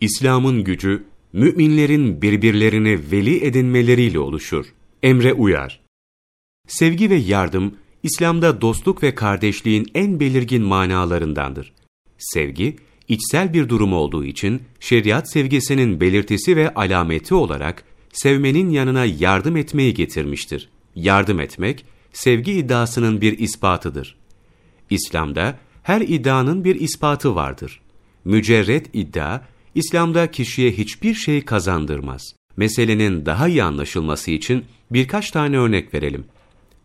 İslam'ın gücü, müminlerin birbirlerini veli edinmeleriyle oluşur. Emre uyar. Sevgi ve yardım, İslam'da dostluk ve kardeşliğin en belirgin manalarındandır. Sevgi, içsel bir durum olduğu için şeriat sevgisinin belirtisi ve alameti olarak sevmenin yanına yardım etmeyi getirmiştir. Yardım etmek, sevgi iddiasının bir ispatıdır. İslam'da her iddianın bir ispatı vardır. Mücerret iddia, İslam'da kişiye hiçbir şey kazandırmaz. Meselenin daha iyi anlaşılması için birkaç tane örnek verelim.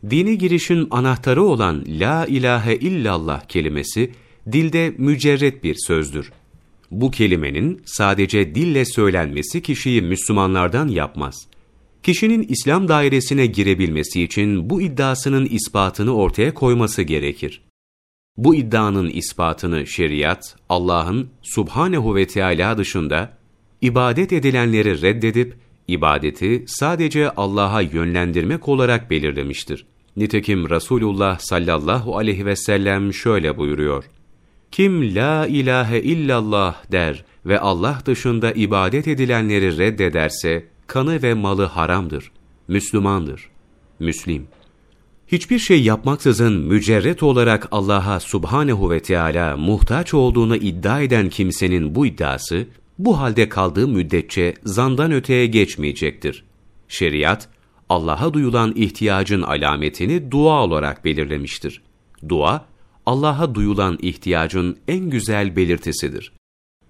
Dini girişin anahtarı olan La ilahe illallah kelimesi, dilde mücerret bir sözdür. Bu kelimenin sadece dille söylenmesi kişiyi Müslümanlardan yapmaz. Kişinin İslam dairesine girebilmesi için bu iddiasının ispatını ortaya koyması gerekir. Bu iddianın ispatını şeriat, Allah'ın subhanehu ve Teala dışında ibadet edilenleri reddedip ibadeti sadece Allah'a yönlendirmek olarak belirlemiştir. Nitekim Resulullah sallallahu aleyhi ve sellem şöyle buyuruyor. Kim la ilahe illallah der ve Allah dışında ibadet edilenleri reddederse kanı ve malı haramdır. Müslümandır. Müslim. Hiçbir şey yapmaksızın mücerret olarak Allah'a subhanehu ve Teala muhtaç olduğunu iddia eden kimsenin bu iddiası, bu halde kaldığı müddetçe zandan öteye geçmeyecektir. Şeriat, Allah'a duyulan ihtiyacın alametini dua olarak belirlemiştir. Dua, Allah'a duyulan ihtiyacın en güzel belirtisidir.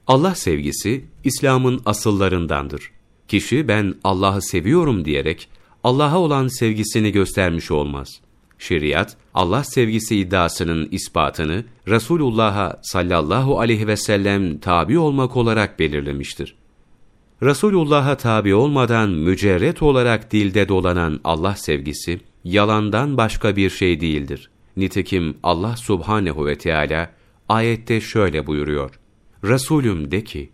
Allah sevgisi, İslam'ın asıllarındandır. Kişi ben Allah'ı seviyorum diyerek, Allah'a olan sevgisini göstermiş olmaz. Şeriat, Allah sevgisi iddiasının ispatını Resulullah'a sallallahu aleyhi ve sellem tabi olmak olarak belirlemiştir. Resulullah'a tabi olmadan mücerret olarak dilde dolanan Allah sevgisi, yalandan başka bir şey değildir. Nitekim Allah subhanehu ve Teala ayette şöyle buyuruyor. Resulüm de ki,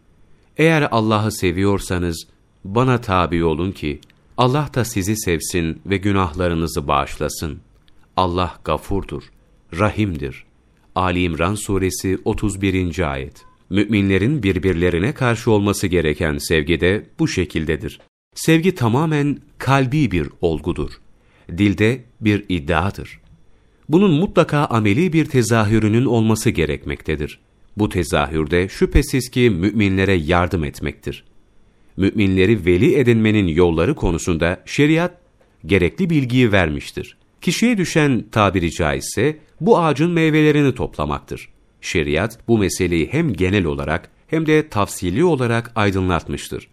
eğer Allah'ı seviyorsanız bana tabi olun ki Allah da sizi sevsin ve günahlarınızı bağışlasın. Allah gafurdur, rahimdir. Ali İmran suresi 31. ayet. Müminlerin birbirlerine karşı olması gereken sevgi de bu şekildedir. Sevgi tamamen kalbi bir olgudur. Dilde bir iddiadır. Bunun mutlaka ameli bir tezahürünün olması gerekmektedir. Bu tezahürde şüphesiz ki müminlere yardım etmektir. Müminleri veli edinmenin yolları konusunda şeriat gerekli bilgiyi vermiştir. Kişiye düşen tabiri caizse bu ağacın meyvelerini toplamaktır. Şeriat bu meseleyi hem genel olarak hem de tafsili olarak aydınlatmıştır.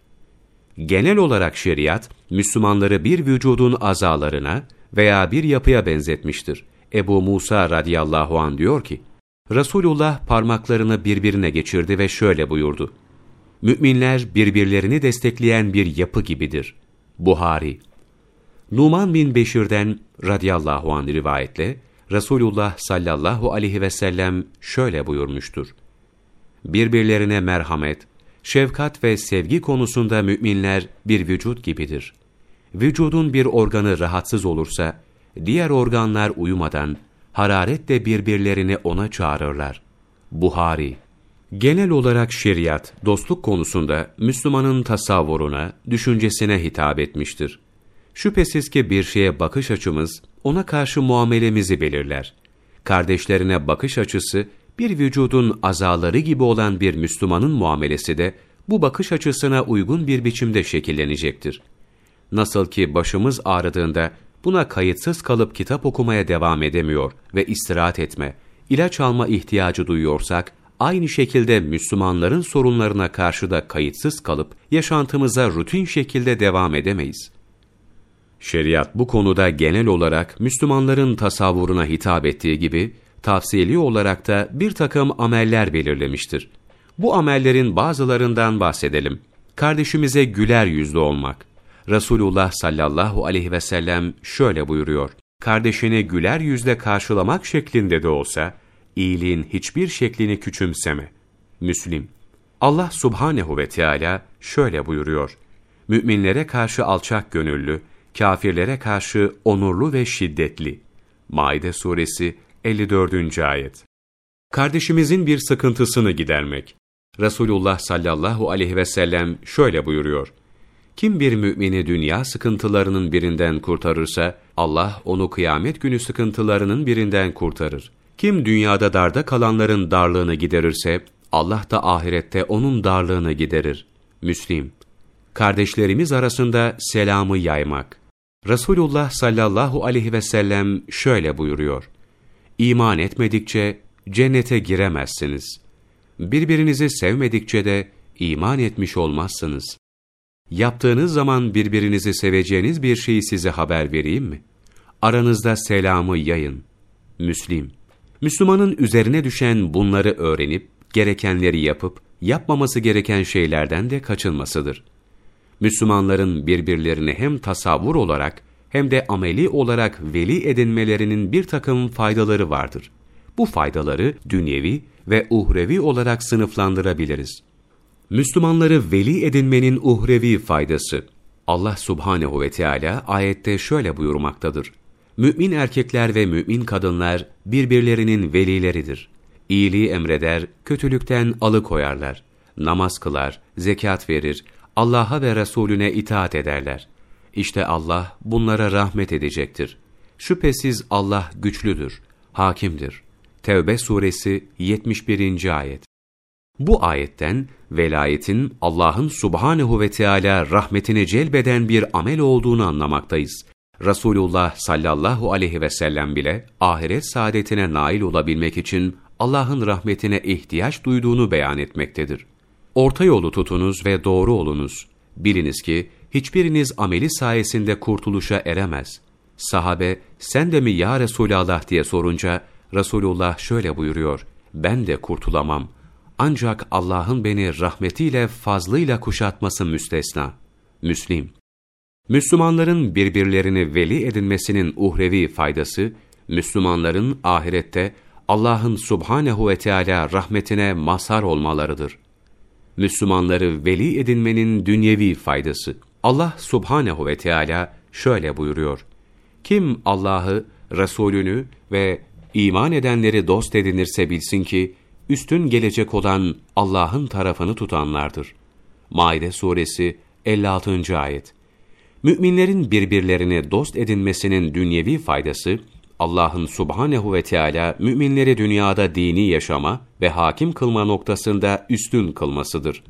Genel olarak şeriat, Müslümanları bir vücudun azalarına veya bir yapıya benzetmiştir. Ebu Musa radıyallahu an diyor ki, Resulullah parmaklarını birbirine geçirdi ve şöyle buyurdu. Müminler birbirlerini destekleyen bir yapı gibidir. Buhari Numan bin Beşir'den radıyallahu anh rivayetle, Resulullah sallallahu aleyhi ve sellem şöyle buyurmuştur. Birbirlerine merhamet, şefkat ve sevgi konusunda müminler bir vücut gibidir. Vücudun bir organı rahatsız olursa, diğer organlar uyumadan, hararetle birbirlerini ona çağırırlar. Buhari Genel olarak şeriat, dostluk konusunda Müslümanın tasavvuruna, düşüncesine hitap etmiştir. Şüphesiz ki bir şeye bakış açımız, ona karşı muamelemizi belirler. Kardeşlerine bakış açısı, bir vücudun azaları gibi olan bir Müslümanın muamelesi de, bu bakış açısına uygun bir biçimde şekillenecektir. Nasıl ki başımız ağrıdığında, buna kayıtsız kalıp kitap okumaya devam edemiyor ve istirahat etme, ilaç alma ihtiyacı duyuyorsak, aynı şekilde Müslümanların sorunlarına karşı da kayıtsız kalıp, yaşantımıza rutin şekilde devam edemeyiz. Şeriat bu konuda genel olarak Müslümanların tasavvuruna hitap ettiği gibi, tavsiyeli olarak da bir takım ameller belirlemiştir. Bu amellerin bazılarından bahsedelim. Kardeşimize güler yüzlü olmak. Resulullah sallallahu aleyhi ve sellem şöyle buyuruyor. Kardeşini güler yüzle karşılamak şeklinde de olsa, iyiliğin hiçbir şeklini küçümseme. Müslim. Allah subhanehu ve Teala şöyle buyuruyor. Müminlere karşı alçak gönüllü, kafirlere karşı onurlu ve şiddetli. Maide suresi 54. ayet. Kardeşimizin bir sıkıntısını gidermek. Resulullah sallallahu aleyhi ve sellem şöyle buyuruyor. Kim bir mümini dünya sıkıntılarının birinden kurtarırsa, Allah onu kıyamet günü sıkıntılarının birinden kurtarır. Kim dünyada darda kalanların darlığını giderirse, Allah da ahirette onun darlığını giderir. Müslim. Kardeşlerimiz arasında selamı yaymak. Resulullah sallallahu aleyhi ve sellem şöyle buyuruyor. İman etmedikçe cennete giremezsiniz. Birbirinizi sevmedikçe de iman etmiş olmazsınız. Yaptığınız zaman birbirinizi seveceğiniz bir şeyi size haber vereyim mi? Aranızda selamı yayın. Müslim. Müslümanın üzerine düşen bunları öğrenip, gerekenleri yapıp, yapmaması gereken şeylerden de kaçınmasıdır. Müslümanların birbirlerini hem tasavvur olarak hem de ameli olarak veli edinmelerinin bir takım faydaları vardır. Bu faydaları dünyevi ve uhrevi olarak sınıflandırabiliriz. Müslümanları veli edinmenin uhrevi faydası. Allah subhanehu ve Teala ayette şöyle buyurmaktadır. Mümin erkekler ve mümin kadınlar birbirlerinin velileridir. İyiliği emreder, kötülükten alıkoyarlar. Namaz kılar, zekat verir, Allah'a ve Resulüne itaat ederler. İşte Allah bunlara rahmet edecektir. Şüphesiz Allah güçlüdür, hakimdir. Tevbe suresi 71. ayet. Bu ayetten velayetin Allah'ın subhanehu ve Teala rahmetine celbeden bir amel olduğunu anlamaktayız. Resulullah sallallahu aleyhi ve sellem bile ahiret saadetine nail olabilmek için Allah'ın rahmetine ihtiyaç duyduğunu beyan etmektedir. Orta yolu tutunuz ve doğru olunuz. Biliniz ki hiçbiriniz ameli sayesinde kurtuluşa eremez. Sahabe, sen de mi ya Resulallah diye sorunca, Resulullah şöyle buyuruyor, ben de kurtulamam. Ancak Allah'ın beni rahmetiyle fazlıyla kuşatması müstesna. Müslim. Müslümanların birbirlerini veli edinmesinin uhrevi faydası, Müslümanların ahirette Allah'ın subhanehu ve Teala rahmetine mazhar olmalarıdır. Müslümanları veli edinmenin dünyevi faydası. Allah subhanehu ve Teala şöyle buyuruyor. Kim Allah'ı, Resulünü ve iman edenleri dost edinirse bilsin ki, üstün gelecek olan Allah'ın tarafını tutanlardır. Maide suresi 56. ayet. Müminlerin birbirlerini dost edinmesinin dünyevi faydası, Allah'ın subhanehu ve Teala müminleri dünyada dini yaşama ve hakim kılma noktasında üstün kılmasıdır.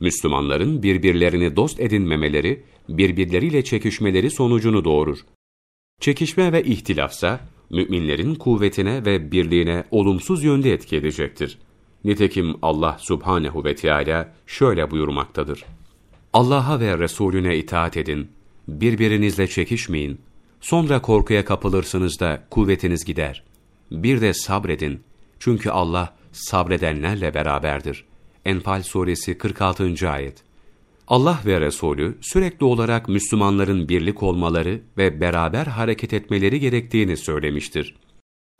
Müslümanların birbirlerini dost edinmemeleri, birbirleriyle çekişmeleri sonucunu doğurur. Çekişme ve ihtilafsa, müminlerin kuvvetine ve birliğine olumsuz yönde etki edecektir. Nitekim Allah subhanehu ve Teala şöyle buyurmaktadır. Allah'a ve Resulüne itaat edin, birbirinizle çekişmeyin, sonra korkuya kapılırsınız da kuvvetiniz gider. Bir de sabredin, çünkü Allah sabredenlerle beraberdir. Enfal suresi 46. ayet. Allah ve Resulü sürekli olarak Müslümanların birlik olmaları ve beraber hareket etmeleri gerektiğini söylemiştir.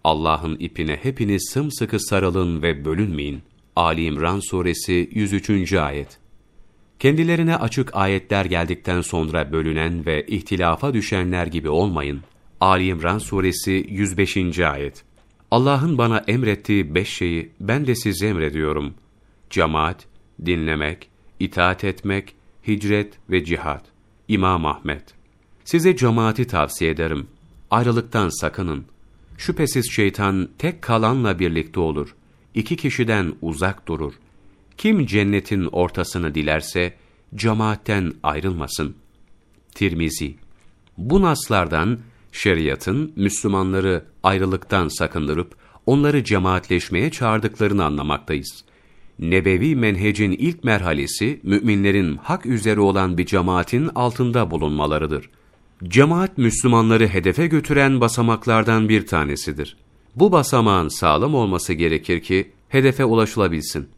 Allah'ın ipine hepiniz sımsıkı sarılın ve bölünmeyin. Ali İmran suresi 103. ayet. Kendilerine açık ayetler geldikten sonra bölünen ve ihtilafa düşenler gibi olmayın. Ali İmran suresi 105. ayet. Allah'ın bana emrettiği beş şeyi ben de size emrediyorum. Cemaat, dinlemek, itaat etmek, hicret ve cihat. İmam Ahmet. Size cemaati tavsiye ederim. Ayrılıktan sakının. Şüphesiz şeytan tek kalanla birlikte olur. İki kişiden uzak durur. Kim cennetin ortasını dilerse, cemaatten ayrılmasın. Tirmizi. Bu naslardan, şeriatın Müslümanları ayrılıktan sakındırıp, onları cemaatleşmeye çağırdıklarını anlamaktayız. Nebevi menhecin ilk merhalesi, müminlerin hak üzere olan bir cemaatin altında bulunmalarıdır. Cemaat, Müslümanları hedefe götüren basamaklardan bir tanesidir. Bu basamağın sağlam olması gerekir ki, hedefe ulaşılabilsin.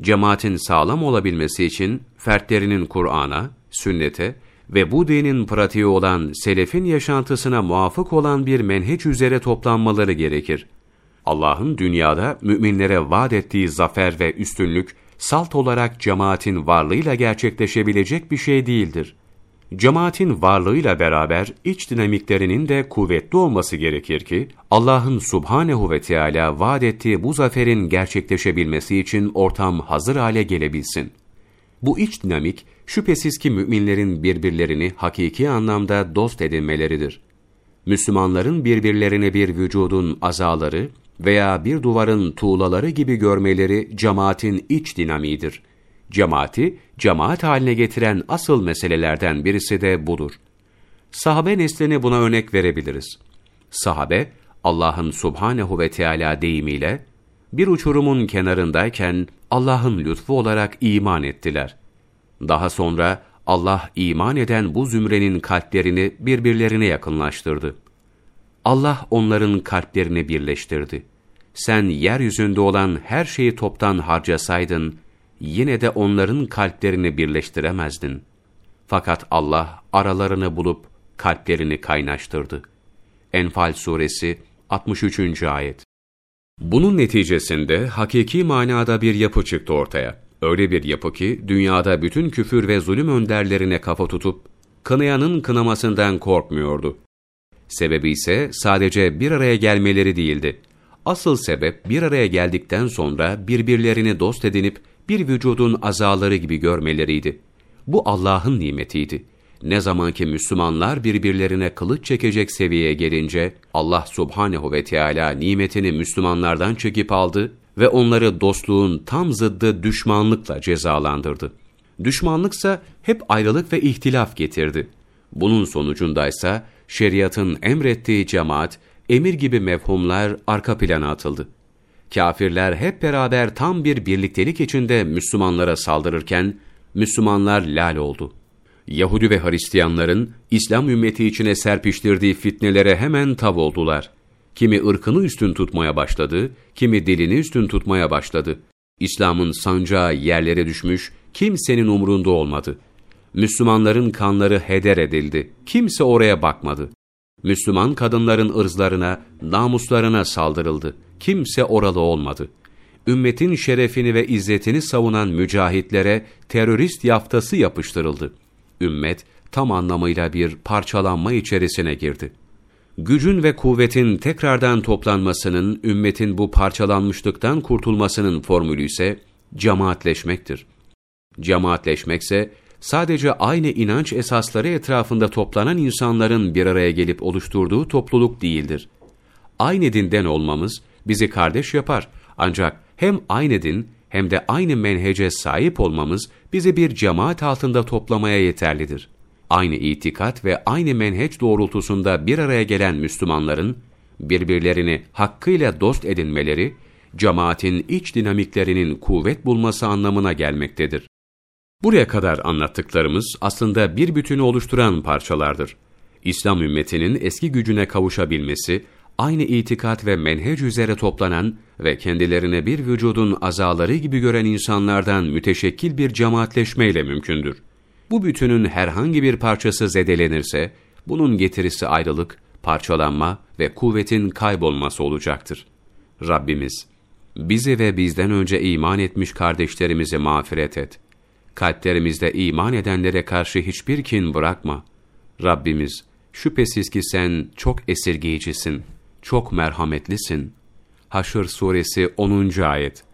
Cemaatin sağlam olabilmesi için, fertlerinin Kur'an'a, sünnete ve bu dinin pratiği olan selefin yaşantısına muafık olan bir menheç üzere toplanmaları gerekir. Allah'ın dünyada müminlere vaat ettiği zafer ve üstünlük, salt olarak cemaatin varlığıyla gerçekleşebilecek bir şey değildir. Cemaatin varlığıyla beraber iç dinamiklerinin de kuvvetli olması gerekir ki, Allah'ın subhanehu ve Teala vaat ettiği bu zaferin gerçekleşebilmesi için ortam hazır hale gelebilsin. Bu iç dinamik, şüphesiz ki müminlerin birbirlerini hakiki anlamda dost edinmeleridir. Müslümanların birbirlerini bir vücudun azaları veya bir duvarın tuğlaları gibi görmeleri cemaatin iç dinamiğidir. Cemaati, cemaat haline getiren asıl meselelerden birisi de budur. Sahabe neslini buna örnek verebiliriz. Sahabe, Allah'ın subhanehu ve Teala deyimiyle, bir uçurumun kenarındayken Allah'ın lütfu olarak iman ettiler. Daha sonra Allah iman eden bu zümrenin kalplerini birbirlerine yakınlaştırdı. Allah onların kalplerini birleştirdi. Sen yeryüzünde olan her şeyi toptan harcasaydın, yine de onların kalplerini birleştiremezdin. Fakat Allah aralarını bulup kalplerini kaynaştırdı. Enfal suresi 63. ayet. Bunun neticesinde hakiki manada bir yapı çıktı ortaya. Öyle bir yapı ki dünyada bütün küfür ve zulüm önderlerine kafa tutup kınayanın kınamasından korkmuyordu. Sebebi ise sadece bir araya gelmeleri değildi. Asıl sebep bir araya geldikten sonra birbirlerini dost edinip bir vücudun azaları gibi görmeleriydi. Bu Allah'ın nimetiydi. Ne zaman ki Müslümanlar birbirlerine kılıç çekecek seviyeye gelince Allah subhanehu ve Teala nimetini Müslümanlardan çekip aldı ve onları dostluğun tam zıddı düşmanlıkla cezalandırdı. Düşmanlıksa hep ayrılık ve ihtilaf getirdi. Bunun sonucundaysa şeriatın emrettiği cemaat, emir gibi mefhumlar arka plana atıldı. Kafirler hep beraber tam bir birliktelik içinde Müslümanlara saldırırken, Müslümanlar lal oldu. Yahudi ve Hristiyanların İslam ümmeti içine serpiştirdiği fitnelere hemen tav oldular. Kimi ırkını üstün tutmaya başladı, kimi dilini üstün tutmaya başladı. İslam'ın sancağı yerlere düşmüş, kimsenin umrunda olmadı. Müslümanların kanları heder edildi, kimse oraya bakmadı. Müslüman kadınların ırzlarına, namuslarına saldırıldı. Kimse oralı olmadı. Ümmetin şerefini ve izzetini savunan mücahitlere terörist yaftası yapıştırıldı. Ümmet tam anlamıyla bir parçalanma içerisine girdi. Gücün ve kuvvetin tekrardan toplanmasının, ümmetin bu parçalanmışlıktan kurtulmasının formülü ise cemaatleşmektir. Cemaatleşmekse sadece aynı inanç esasları etrafında toplanan insanların bir araya gelip oluşturduğu topluluk değildir. Aynı dinden olmamız bizi kardeş yapar ancak hem aynı din hem de aynı menhece sahip olmamız bizi bir cemaat altında toplamaya yeterlidir. Aynı itikat ve aynı menheç doğrultusunda bir araya gelen Müslümanların birbirlerini hakkıyla dost edinmeleri, cemaatin iç dinamiklerinin kuvvet bulması anlamına gelmektedir. Buraya kadar anlattıklarımız aslında bir bütünü oluşturan parçalardır. İslam ümmetinin eski gücüne kavuşabilmesi, aynı itikat ve menhec üzere toplanan ve kendilerine bir vücudun azaları gibi gören insanlardan müteşekkil bir cemaatleşmeyle mümkündür. Bu bütünün herhangi bir parçası zedelenirse, bunun getirisi ayrılık, parçalanma ve kuvvetin kaybolması olacaktır. Rabbimiz, bizi ve bizden önce iman etmiş kardeşlerimizi mağfiret et. Kalplerimizde iman edenlere karşı hiçbir kin bırakma. Rabbimiz, şüphesiz ki sen çok esirgeyicisin, çok merhametlisin. Haşr suresi 10. ayet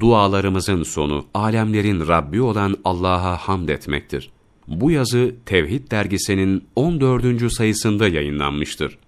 Dualarımızın sonu, alemlerin Rabbi olan Allah'a hamd etmektir. Bu yazı Tevhid dergisinin 14. sayısında yayınlanmıştır.